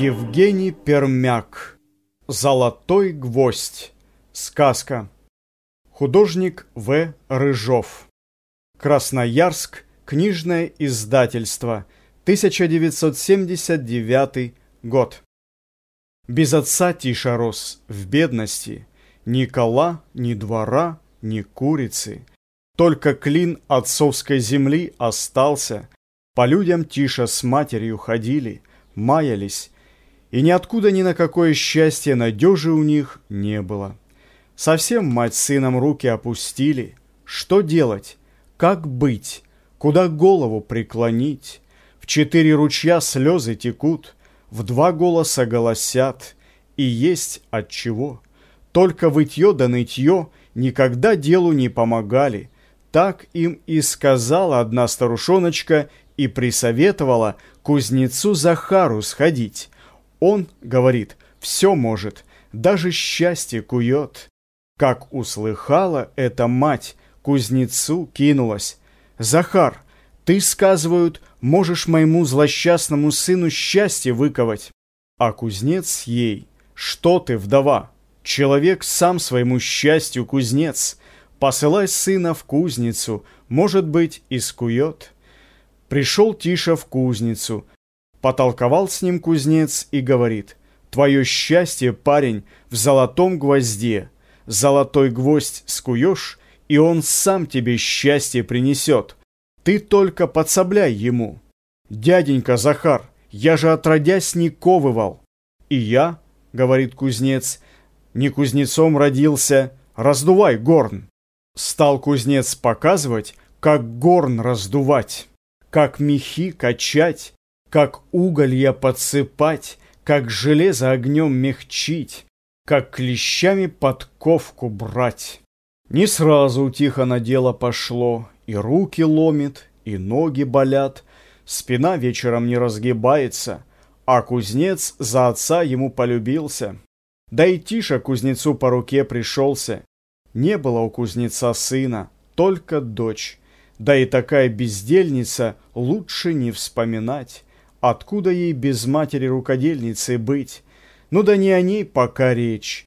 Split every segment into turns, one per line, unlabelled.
Евгений Пермяк. Золотой гвоздь Сказка. Художник В. Рыжов. Красноярск. Книжное издательство. 1979 год. Без отца Тиша рос. В бедности. Ни кола, ни двора, ни курицы. Только клин отцовской земли остался. По людям Тиша с матерью ходили Маялись и ниоткуда ни на какое счастье надежи у них не было. Совсем мать с сыном руки опустили. Что делать? Как быть? Куда голову преклонить? В четыре ручья слезы текут, в два голоса голосят, и есть от чего. Только вытье да нытье никогда делу не помогали. Так им и сказала одна старушоночка и присоветовала кузнецу Захару сходить. Он, говорит, все может, даже счастье кует. Как услыхала эта мать, кузнецу кинулась. «Захар, ты, сказывают, можешь моему злосчастному сыну счастье выковать». А кузнец ей, «Что ты, вдова? Человек сам своему счастью кузнец. Посылай сына в кузницу, может быть, искует». Пришел Тиша в кузницу, Потолковал с ним кузнец и говорит, «Твое счастье, парень, в золотом гвозде. Золотой гвоздь скуешь, и он сам тебе счастье принесет. Ты только подсобляй ему». «Дяденька Захар, я же отродясь не ковывал». «И я», — говорит кузнец, — «не кузнецом родился, раздувай горн». Стал кузнец показывать, как горн раздувать, как мехи качать, как уголья подсыпать, как железо огнем мягчить, как клещами подковку брать. Не сразу тихо на дело пошло, и руки ломит, и ноги болят, спина вечером не разгибается, а кузнец за отца ему полюбился. Да и Тиша кузнецу по руке пришелся. Не было у кузнеца сына, только дочь. Да и такая бездельница лучше не вспоминать. Откуда ей без матери-рукодельницы быть? Ну да не о ней пока речь.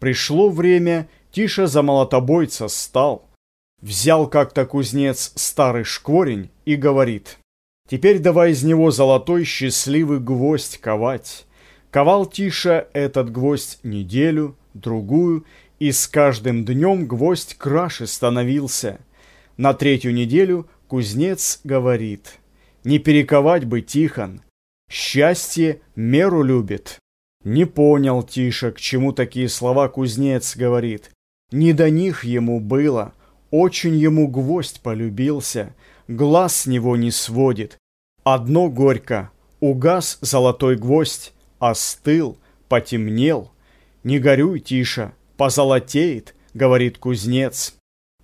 Пришло время, тише за молотобойца стал. Взял как-то кузнец старый шкворень и говорит. Теперь давай из него золотой счастливый гвоздь ковать. Ковал Тиша этот гвоздь неделю, другую, и с каждым днем гвоздь краше становился. На третью неделю кузнец говорит — не перековать бы Тихон. Счастье меру любит. Не понял Тиша, к чему такие слова кузнец говорит. Не до них ему было. Очень ему гвоздь полюбился. Глаз с него не сводит. Одно горько. Угас золотой гвоздь. Остыл, потемнел. Не горюй, Тиша, позолотеет, говорит кузнец.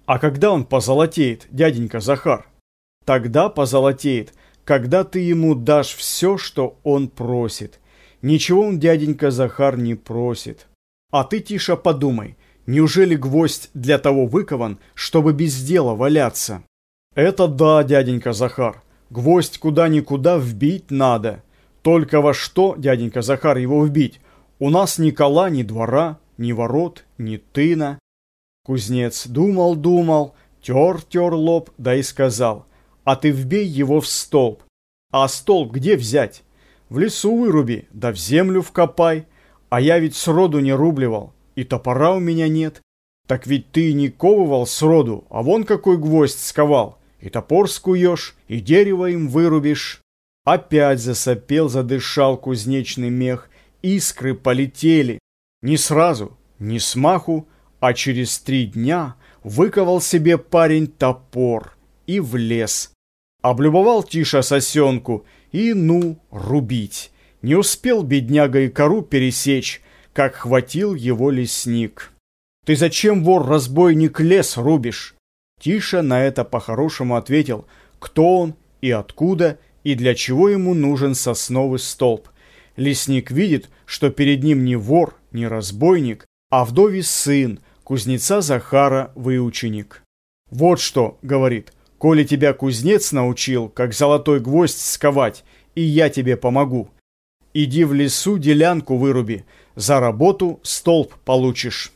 А когда он позолотеет, дяденька Захар? Тогда позолотеет, когда ты ему дашь все, что он просит. Ничего он, дяденька Захар, не просит. А ты, Тиша, подумай, неужели гвоздь для того выкован, чтобы без дела валяться? Это да, дяденька Захар, гвоздь куда-никуда вбить надо. Только во что, дяденька Захар, его вбить? У нас ни кола, ни двора, ни ворот, ни тына. Кузнец думал-думал, тер-тер лоб, да и сказал, а ты вбей его в столб. А столб где взять? В лесу выруби, да в землю вкопай. А я ведь сроду не рубливал, и топора у меня нет. Так ведь ты не ковывал сроду, а вон какой гвоздь сковал. И топор скуешь, и дерево им вырубишь. Опять засопел, задышал кузнечный мех. Искры полетели. Не сразу, не смаху, а через три дня выковал себе парень топор и в лес. Облюбовал Тиша сосенку и, ну, рубить. Не успел бедняга и кору пересечь, как хватил его лесник. «Ты зачем, вор-разбойник, лес рубишь?» Тиша на это по-хорошему ответил, кто он и откуда, и для чего ему нужен сосновый столб. Лесник видит, что перед ним не вор, не разбойник, а вдовий сын, кузнеца Захара выученик. «Вот что», — говорит, — Коли тебя кузнец научил, как золотой гвоздь сковать, и я тебе помогу. Иди в лесу делянку выруби, за работу столб получишь.